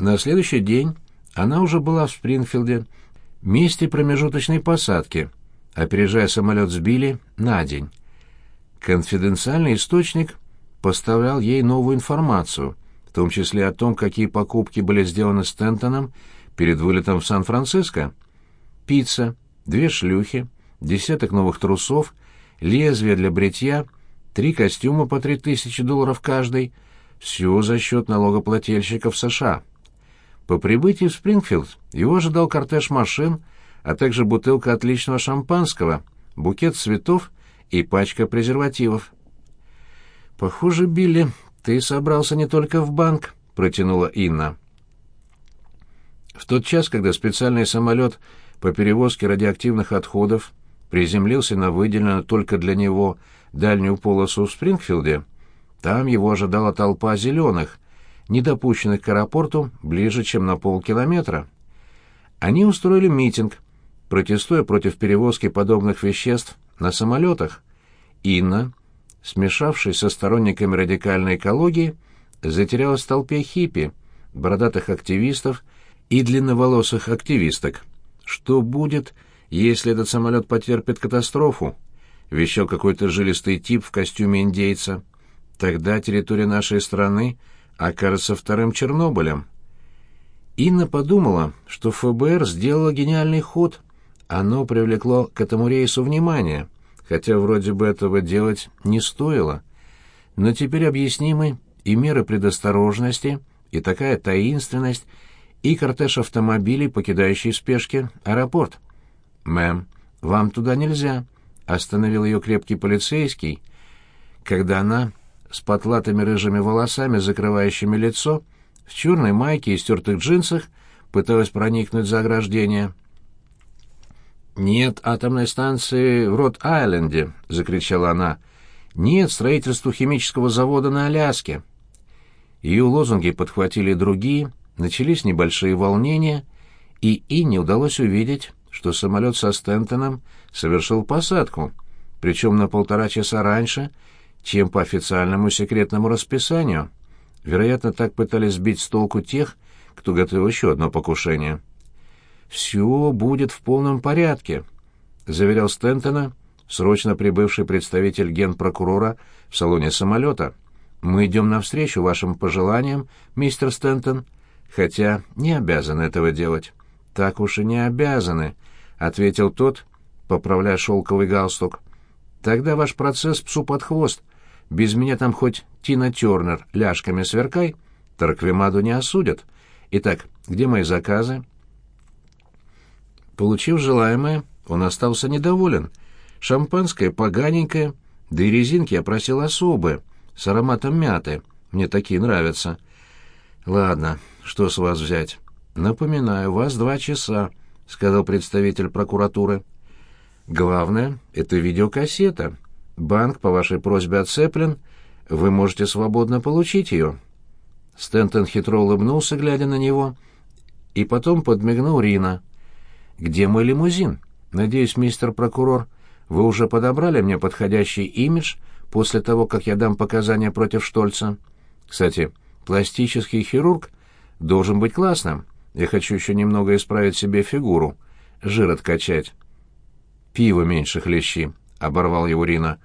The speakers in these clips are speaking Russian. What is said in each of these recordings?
На следующий день она уже была в Спрингфилде, месте промежуточной посадки, опережая самолет сбили на день. Конфиденциальный источник поставлял ей новую информацию, в том числе о том, какие покупки были сделаны Стентоном перед вылетом в Сан-Франциско. Пицца, две шлюхи, десяток новых трусов, лезвие для бритья, три костюма по три тысячи долларов каждый, все за счет налогоплательщиков США. По прибытии в Спрингфилд его ожидал кортеж машин, а также бутылка отличного шампанского, букет цветов и пачка презервативов. «Похоже, Билли, ты собрался не только в банк», — протянула Инна. В тот час, когда специальный самолет по перевозке радиоактивных отходов приземлился на выделенную только для него дальнюю полосу в Спрингфилде, там его ожидала толпа зеленых, не допущенных к аэропорту ближе, чем на полкилометра. Они устроили митинг, протестуя против перевозки подобных веществ на самолетах. Инна, смешавшись со сторонниками радикальной экологии, затерялась в толпе хиппи, бородатых активистов и длинноволосых активисток. Что будет, если этот самолет потерпит катастрофу? Вещал какой-то жилистый тип в костюме индейца. Тогда территория нашей страны окажется вторым Чернобылем. Инна подумала, что ФБР сделало гениальный ход. Оно привлекло к этому рейсу внимание, хотя вроде бы этого делать не стоило. Но теперь объяснимы и меры предосторожности, и такая таинственность, и кортеж автомобилей, покидающий в спешке аэропорт. «Мэм, вам туда нельзя», — остановил ее крепкий полицейский, когда она с потлатыми рыжими волосами, закрывающими лицо, в черной майке и стертых джинсах, пыталась проникнуть за ограждение. «Нет атомной станции в Рот-Айленде!» — закричала она. «Нет строительства химического завода на Аляске!» Ее лозунги подхватили другие, начались небольшие волнения, и Инне удалось увидеть, что самолет со Стентоном совершил посадку, причем на полтора часа раньше, чем по официальному секретному расписанию. Вероятно, так пытались сбить с толку тех, кто готовил еще одно покушение. «Все будет в полном порядке», — заверял Стентона, срочно прибывший представитель генпрокурора в салоне самолета. «Мы идем навстречу вашим пожеланиям, мистер Стентон, хотя не обязаны этого делать». «Так уж и не обязаны», — ответил тот, поправляя шелковый галстук. «Тогда ваш процесс псу под хвост. Без меня там хоть Тина Тернер ляжками сверкай, Тарквимаду не осудят. Итак, где мои заказы?» Получив желаемое, он остался недоволен. Шампанское поганенькое, да и резинки я просил особые, с ароматом мяты. Мне такие нравятся. Ладно, что с вас взять? Напоминаю, вас два часа, сказал представитель прокуратуры. Главное — это видеокассета. Банк по вашей просьбе отцеплен, вы можете свободно получить ее». Стентон хитро улыбнулся, глядя на него, и потом подмигнул Рина. «Где мой лимузин? Надеюсь, мистер прокурор, вы уже подобрали мне подходящий имидж после того, как я дам показания против Штольца? Кстати, пластический хирург должен быть классным. Я хочу еще немного исправить себе фигуру, жир откачать». «Пиво меньше хлещи», — оборвал его Рина.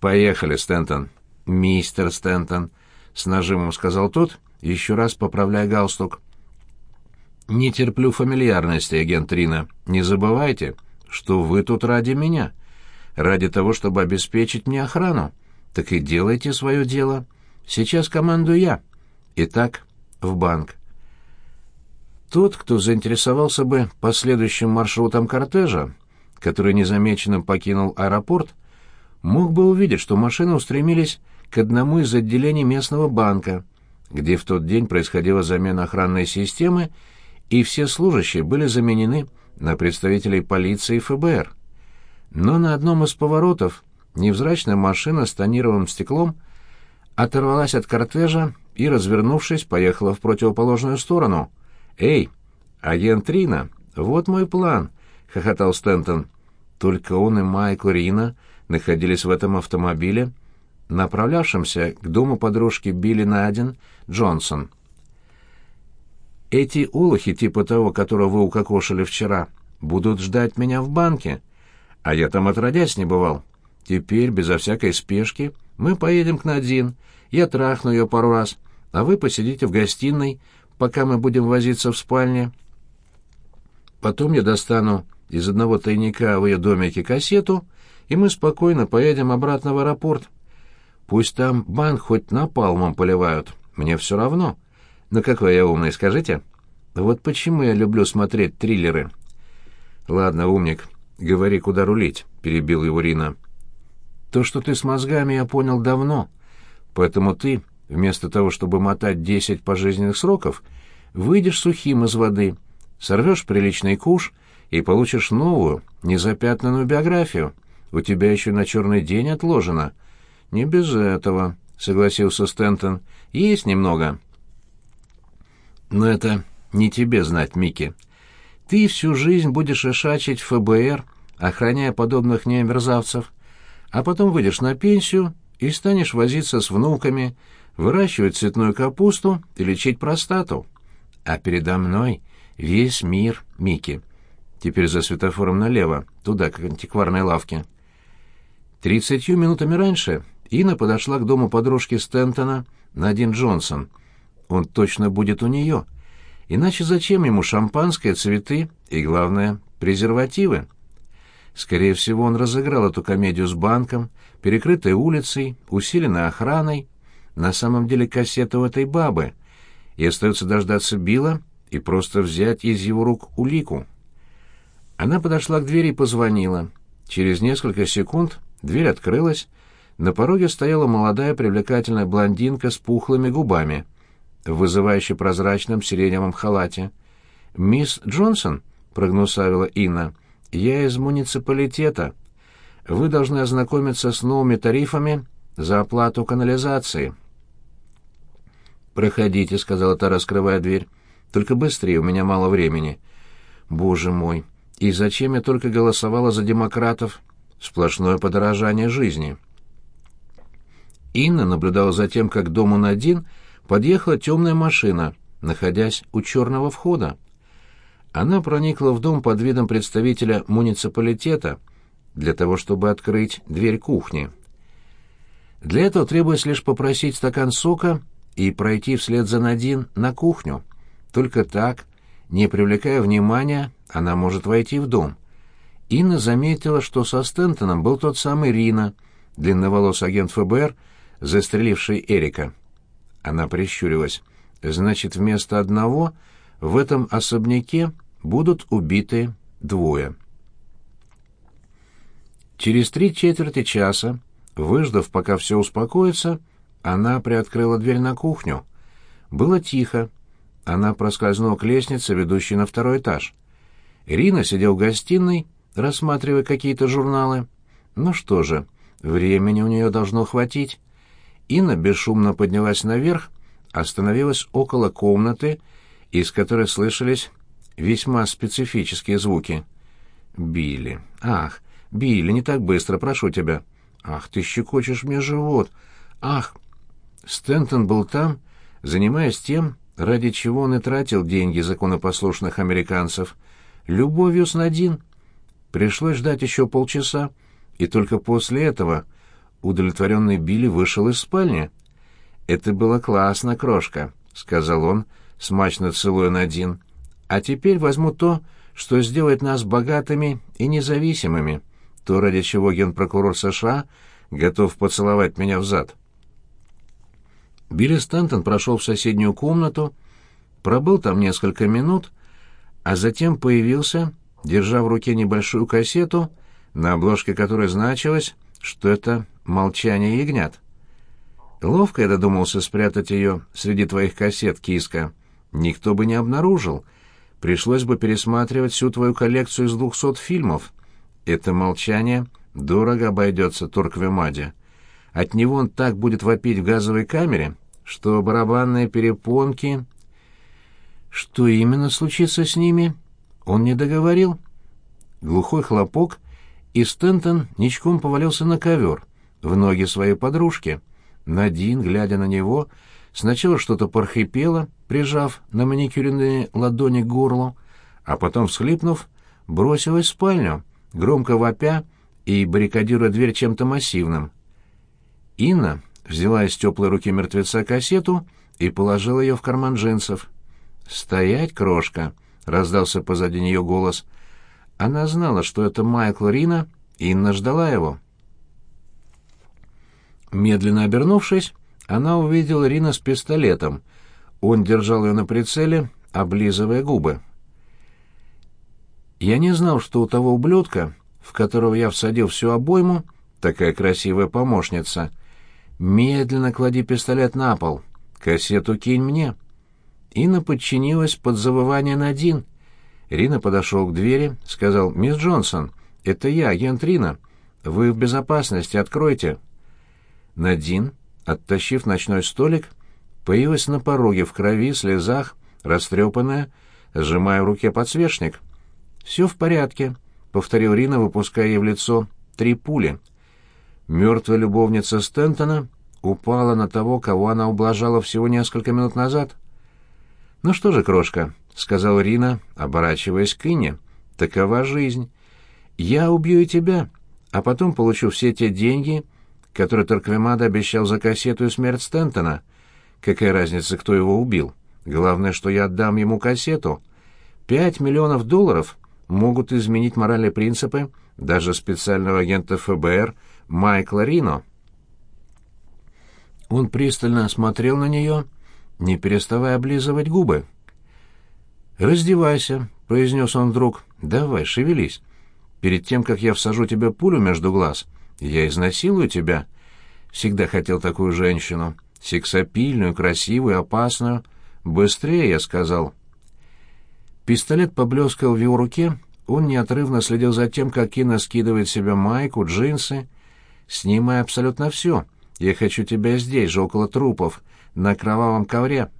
«Поехали, Стентон». «Мистер Стентон», — с нажимом сказал тот, еще раз поправляя галстук. «Не терплю фамильярности, агент Рина. Не забывайте, что вы тут ради меня. Ради того, чтобы обеспечить мне охрану. Так и делайте свое дело. Сейчас командую я. Итак, в банк». Тот, кто заинтересовался бы последующим маршрутом кортежа, который незамеченным покинул аэропорт, мог бы увидеть, что машины устремились к одному из отделений местного банка, где в тот день происходила замена охранной системы, и все служащие были заменены на представителей полиции и ФБР. Но на одном из поворотов невзрачная машина с тонированным стеклом оторвалась от кортежа и, развернувшись, поехала в противоположную сторону. «Эй, агент Рина, вот мой план», — хохотал Стентон. Только он и Майкл Рина находились в этом автомобиле, направлявшемся к дому подружки Билли Надин Джонсон. Эти олухи типа того, которого вы укокошили вчера, будут ждать меня в банке. А я там отродясь не бывал. Теперь, безо всякой спешки, мы поедем к Надин. Я трахну ее пару раз, а вы посидите в гостиной, пока мы будем возиться в спальне. Потом я достану из одного тайника в ее домике кассету, и мы спокойно поедем обратно в аэропорт. Пусть там банк хоть напалмом поливают, мне все равно. Но какой я умный, скажите? Вот почему я люблю смотреть триллеры. Ладно, умник, говори, куда рулить, перебил его Рина. То, что ты с мозгами, я понял давно. Поэтому ты, вместо того, чтобы мотать десять пожизненных сроков, выйдешь сухим из воды, сорвешь приличный куш и получишь новую, незапятнанную биографию. У тебя еще на черный день отложено. Не без этого, согласился Стентон. Есть немного. Но это не тебе знать, Микки. Ты всю жизнь будешь ишачить в ФБР, охраняя подобных мне мерзавцев, а потом выйдешь на пенсию и станешь возиться с внуками, выращивать цветную капусту и лечить простату. А передо мной весь мир, Микки. Теперь за светофором налево, туда, к антикварной лавке. Тридцатью минутами раньше Инна подошла к дому подружки Стентона, Надин Джонсон. Он точно будет у нее. Иначе зачем ему шампанское, цветы и, главное, презервативы? Скорее всего, он разыграл эту комедию с банком, перекрытой улицей, усиленной охраной. На самом деле кассета у этой бабы. И остается дождаться Билла и просто взять из его рук улику. Она подошла к двери и позвонила. Через несколько секунд дверь открылась. На пороге стояла молодая привлекательная блондинка с пухлыми губами, в вызывающе прозрачном сиреневом халате. «Мисс Джонсон?» — прогнусавила Инна — я из муниципалитета. Вы должны ознакомиться с новыми тарифами за оплату канализации. «Проходите», — сказала та, раскрывая дверь. «Только быстрее, у меня мало времени». «Боже мой! И зачем я только голосовала за демократов? Сплошное подорожание жизни». Инна наблюдала за тем, как к дому Надин подъехала темная машина, находясь у черного входа. Она проникла в дом под видом представителя муниципалитета для того, чтобы открыть дверь кухни. Для этого требуется лишь попросить стакан сока и пройти вслед за Надин на кухню. Только так, не привлекая внимания, она может войти в дом. Инна заметила, что со Стентоном был тот самый Рина, длинноволосый агент ФБР, застреливший Эрика. Она прищурилась. «Значит, вместо одного в этом особняке будут убиты двое. Через три четверти часа, выждав, пока все успокоится, она приоткрыла дверь на кухню. Было тихо. Она проскользнула к лестнице, ведущей на второй этаж. Ирина сидел в гостиной, рассматривая какие-то журналы. Ну что же, времени у нее должно хватить. Инна бесшумно поднялась наверх, остановилась около комнаты, из которой слышались весьма специфические звуки. «Билли! Ах, Билли, не так быстро, прошу тебя! Ах, ты щекочешь мне живот! Ах!» Стентон был там, занимаясь тем, ради чего он и тратил деньги законопослушных американцев. Любовью Надин. Пришлось ждать еще полчаса, и только после этого удовлетворенный Билли вышел из спальни. «Это было классно, крошка», — сказал он, смачно целуя Надин. А теперь возьму то, что сделает нас богатыми и независимыми, то, ради чего генпрокурор США готов поцеловать меня в зад. Билли Стантон прошел в соседнюю комнату, пробыл там несколько минут, а затем появился, держа в руке небольшую кассету, на обложке которой значилось, что это «Молчание ягнят». Ловко я додумался спрятать ее среди твоих кассет, киска. Никто бы не обнаружил — пришлось бы пересматривать всю твою коллекцию из двухсот фильмов. Это молчание дорого обойдется Торквемаде. От него он так будет вопить в газовой камере, что барабанные перепонки... Что именно случится с ними? Он не договорил. Глухой хлопок, и Стентон ничком повалился на ковер, в ноги своей подружки. Надин, глядя на него, Сначала что-то прохрипело, прижав на маникюренные ладони к горлу, а потом, всхлипнув, бросилась в спальню, громко вопя и баррикадируя дверь чем-то массивным. Инна взяла из теплой руки мертвеца кассету и положила ее в карман джинсов. «Стоять, крошка!» — раздался позади нее голос. Она знала, что это Майкл Рина, и Инна ждала его. Медленно обернувшись, она увидела Рина с пистолетом. Он держал ее на прицеле, облизывая губы. Я не знал, что у того ублюдка, в которого я всадил всю обойму, такая красивая помощница. Медленно клади пистолет на пол. Кассету кинь мне. Инна подчинилась под завывание Надин. Рина подошел к двери, сказал, «Мисс Джонсон, это я, агент Рина. Вы в безопасности, откройте». Надин, оттащив ночной столик, появилась на пороге в крови, слезах, растрепанная, сжимая в руке подсвечник. «Все в порядке», — повторил Рина, выпуская ей в лицо три пули. Мертвая любовница Стентона упала на того, кого она ублажала всего несколько минут назад. «Ну что же, крошка», — сказал Рина, оборачиваясь к Инне, — «такова жизнь. Я убью и тебя, а потом получу все те деньги, которые Торквемада обещал за кассету и смерть Стентона. Какая разница, кто его убил? Главное, что я отдам ему кассету. Пять миллионов долларов могут изменить моральные принципы даже специального агента ФБР Майкла Рино. Он пристально смотрел на нее, не переставая облизывать губы. «Раздевайся», — произнес он вдруг. «Давай, шевелись. Перед тем, как я всажу тебе пулю между глаз, я изнасилую тебя. Всегда хотел такую женщину. Сексапильную, красивую, опасную. Быстрее, я сказал». Пистолет поблескал в его руке, он неотрывно следил за тем, как Кина скидывает себе майку, джинсы. «Снимай абсолютно все. Я хочу тебя здесь же, около трупов, на кровавом ковре».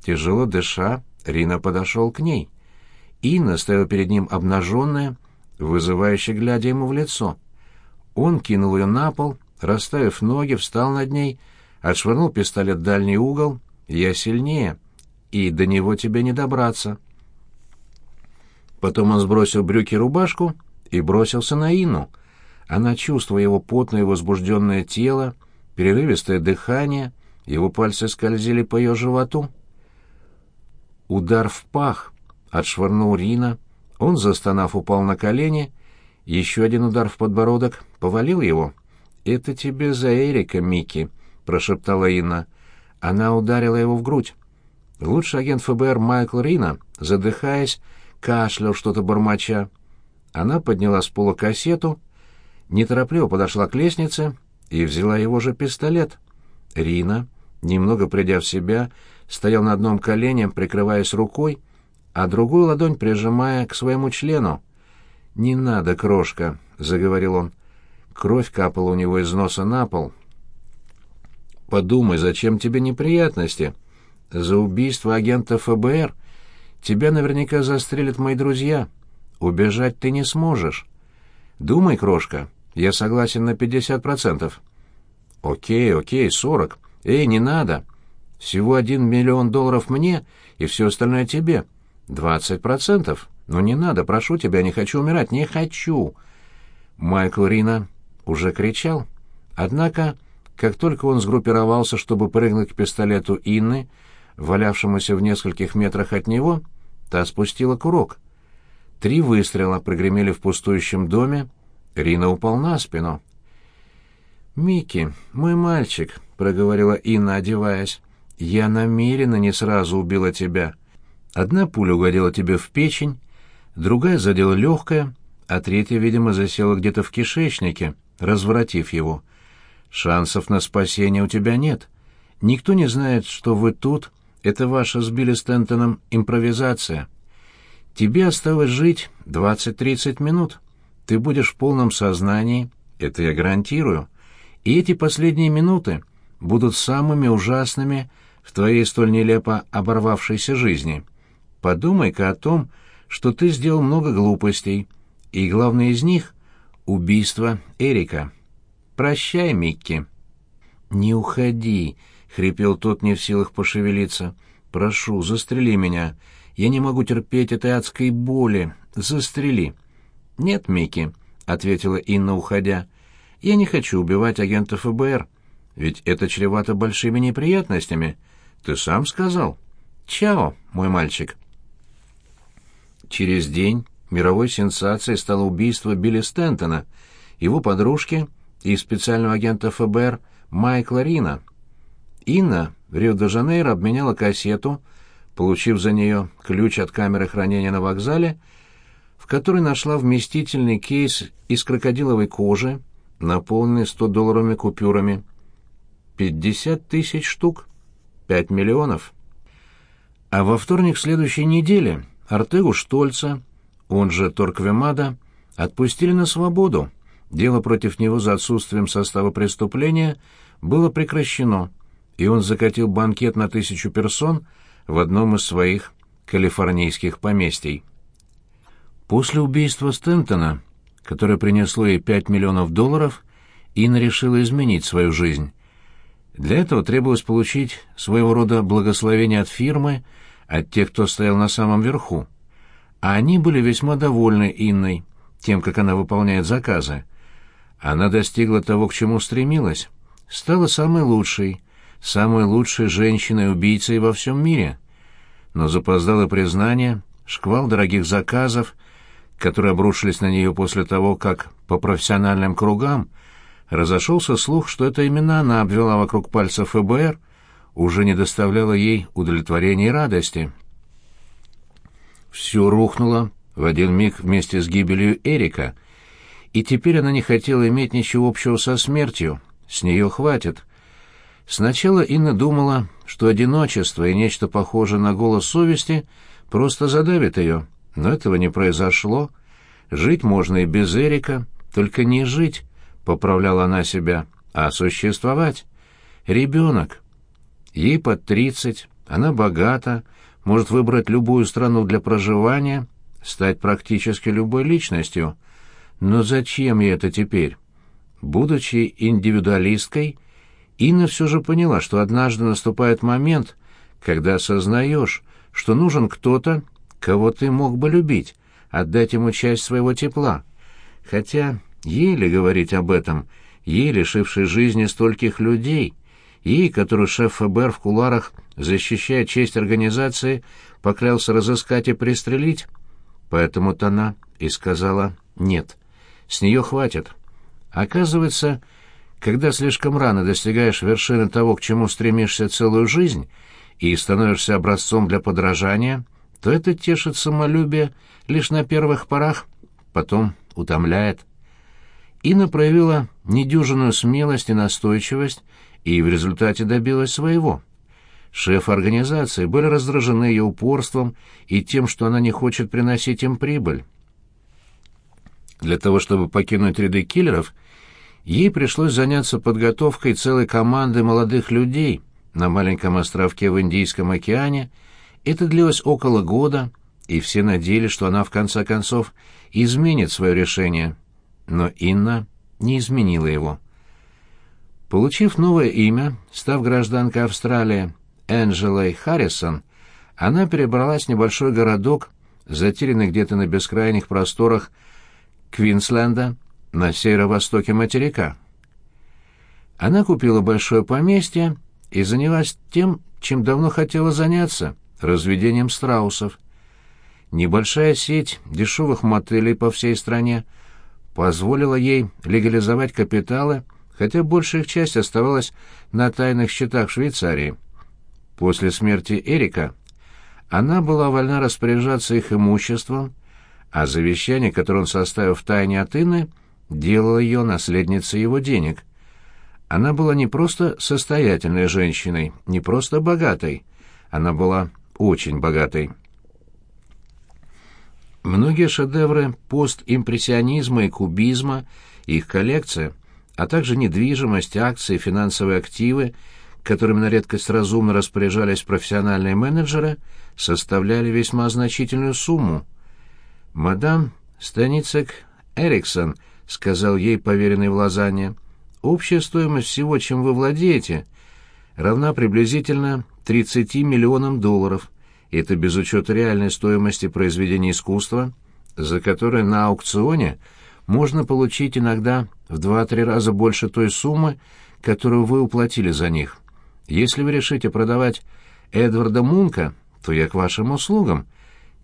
Тяжело дыша, Рина подошел к ней. Инна стояла перед ним обнаженная, вызывающе глядя ему в лицо. Он кинул ее на пол, расставив ноги, встал над ней, отшвырнул пистолет в дальний угол. «Я сильнее, и до него тебе не добраться». Потом он сбросил брюки рубашку и бросился на Инну. Она чувствовала его потное возбужденное тело, перерывистое дыхание, его пальцы скользили по ее животу. Удар в пах отшвырнул Рина, он, застонав, упал на колени, еще один удар в подбородок повалил его. «Это тебе за Эрика, Микки», — прошептала Инна. Она ударила его в грудь. Лучший агент ФБР Майкл Рина, задыхаясь, кашлял что-то бормоча. Она подняла с пола кассету, неторопливо подошла к лестнице и взяла его же пистолет. Рина, немного придя в себя, стоял на одном колене, прикрываясь рукой, а другую ладонь прижимая к своему члену. «Не надо, крошка», — заговорил он. Кровь капала у него из носа на пол. «Подумай, зачем тебе неприятности? За убийство агента ФБР Тебя наверняка застрелят мои друзья. Убежать ты не сможешь. Думай, крошка, я согласен на пятьдесят процентов. Окей, окей, сорок. Эй, не надо. Всего один миллион долларов мне и все остальное тебе. Двадцать процентов. Ну не надо, прошу тебя, не хочу умирать, не хочу. Майкл Рина уже кричал. Однако, как только он сгруппировался, чтобы прыгнуть к пистолету Инны, валявшемуся в нескольких метрах от него, та спустила курок. Три выстрела прогремели в пустующем доме, Рина упал на спину. «Микки, мой мальчик», — проговорила Инна, одеваясь, — «я намеренно не сразу убила тебя. Одна пуля угодила тебе в печень, другая задела легкое, а третья, видимо, засела где-то в кишечнике, разворотив его. Шансов на спасение у тебя нет. Никто не знает, что вы тут, это ваша с Билли Стентоном импровизация. Тебе осталось жить 20-30 минут. Ты будешь в полном сознании, это я гарантирую. И эти последние минуты будут самыми ужасными в твоей столь нелепо оборвавшейся жизни. Подумай-ка о том, что ты сделал много глупостей, и главное из них — убийство Эрика. Прощай, Микки. «Не уходи», — хрипел тот, не в силах пошевелиться. «Прошу, застрели меня. Я не могу терпеть этой адской боли. Застрели». «Нет, Микки», — ответила Инна, уходя. «Я не хочу убивать агентов ФБР. Ведь это чревато большими неприятностями. Ты сам сказал. Чао, мой мальчик». Через день мировой сенсацией стало убийство Билли Стентона, его подружки и специального агента ФБР Майкла Рина. Инна в Рио-де-Жанейро обменяла кассету, получив за нее ключ от камеры хранения на вокзале, в которой нашла вместительный кейс из крокодиловой кожи, наполненный 100-долларовыми купюрами. 50 тысяч штук. 5 миллионов. А во вторник следующей недели Артегу Штольца, он же Торквемада, отпустили на свободу. Дело против него за отсутствием состава преступления было прекращено, и он закатил банкет на тысячу персон в одном из своих калифорнийских поместий. После убийства Стентона, которое принесло ей 5 миллионов долларов, Инна решила изменить свою жизнь. Для этого требовалось получить своего рода благословение от фирмы, от тех, кто стоял на самом верху. А они были весьма довольны Инной, тем, как она выполняет заказы. Она достигла того, к чему стремилась, стала самой лучшей, самой лучшей женщиной-убийцей во всем мире. Но запоздало признание, шквал дорогих заказов, которые обрушились на нее после того, как по профессиональным кругам разошелся слух, что это именно она обвела вокруг пальца ФБР, уже не доставляло ей удовлетворения и радости. Все рухнуло в один миг вместе с гибелью Эрика, и теперь она не хотела иметь ничего общего со смертью, с нее хватит. Сначала Инна думала, что одиночество и нечто похожее на голос совести просто задавит ее, но этого не произошло. Жить можно и без Эрика, только не жить, — поправляла она себя, — а существовать. Ребенок. Ей под тридцать, она богата, может выбрать любую страну для проживания, стать практически любой личностью. Но зачем ей это теперь? Будучи индивидуалисткой, Инна все же поняла, что однажды наступает момент, когда осознаешь, что нужен кто-то, кого ты мог бы любить, отдать ему часть своего тепла. Хотя еле говорить об этом, ей, лишившей жизни стольких людей — и, которую шеф ФБР в куларах, защищая честь организации, поклялся разыскать и пристрелить. Поэтому-то она и сказала «нет». С нее хватит. Оказывается, когда слишком рано достигаешь вершины того, к чему стремишься целую жизнь, и становишься образцом для подражания, то это тешит самолюбие лишь на первых порах, потом утомляет. Инна проявила недюжинную смелость и настойчивость, и в результате добилась своего. Шеф организации были раздражены ее упорством и тем, что она не хочет приносить им прибыль. Для того, чтобы покинуть ряды киллеров, ей пришлось заняться подготовкой целой команды молодых людей на маленьком островке в Индийском океане. Это длилось около года, и все надеялись, что она в конце концов изменит свое решение. Но Инна не изменила его. Получив новое имя, став гражданкой Австралии Энджелой Харрисон, она перебралась в небольшой городок, затерянный где-то на бескрайних просторах Квинсленда на северо-востоке материка. Она купила большое поместье и занялась тем, чем давно хотела заняться — разведением страусов. Небольшая сеть дешевых мотелей по всей стране позволила ей легализовать капиталы — хотя большая их часть оставалась на тайных счетах в Швейцарии. После смерти Эрика она была вольна распоряжаться их имуществом, а завещание, которое он составил в тайне от Инны, делало ее наследницей его денег. Она была не просто состоятельной женщиной, не просто богатой, она была очень богатой. Многие шедевры постимпрессионизма и кубизма, их коллекция — а также недвижимость, акции, финансовые активы, которыми на редкость разумно распоряжались профессиональные менеджеры, составляли весьма значительную сумму. «Мадам Станицек Эриксон», — сказал ей поверенный в Лозанне, — «общая стоимость всего, чем вы владеете, равна приблизительно 30 миллионам долларов. Это без учета реальной стоимости произведения искусства, за которое на аукционе можно получить иногда в 2-3 раза больше той суммы, которую вы уплатили за них. Если вы решите продавать Эдварда Мунка, то я к вашим услугам.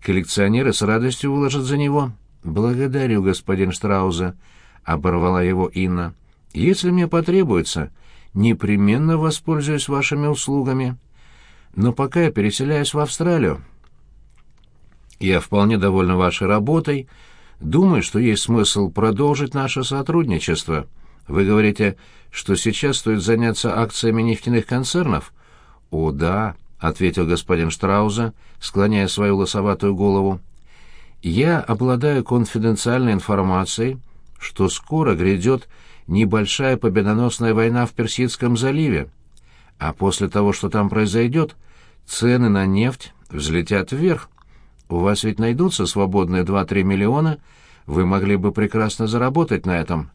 Коллекционеры с радостью выложат за него. Благодарю, господин Штрауза, — оборвала его Инна. Если мне потребуется, непременно воспользуюсь вашими услугами. Но пока я переселяюсь в Австралию. Я вполне довольна вашей работой, думаю, что есть смысл продолжить наше сотрудничество. Вы говорите, что сейчас стоит заняться акциями нефтяных концернов? О, да, ответил господин Штрауза, склоняя свою лосоватую голову. Я обладаю конфиденциальной информацией, что скоро грядет небольшая победоносная война в Персидском заливе, а после того, что там произойдет, цены на нефть взлетят вверх. У вас ведь найдутся свободные 2-3 миллиона, вы могли бы прекрасно заработать на этом.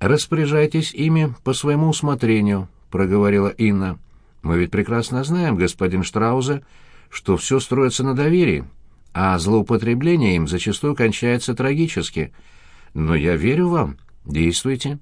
Распоряжайтесь ими по своему усмотрению, проговорила Инна. Мы ведь прекрасно знаем, господин Штраузе, что все строится на доверии, а злоупотребление им зачастую кончается трагически. Но я верю вам. Действуйте.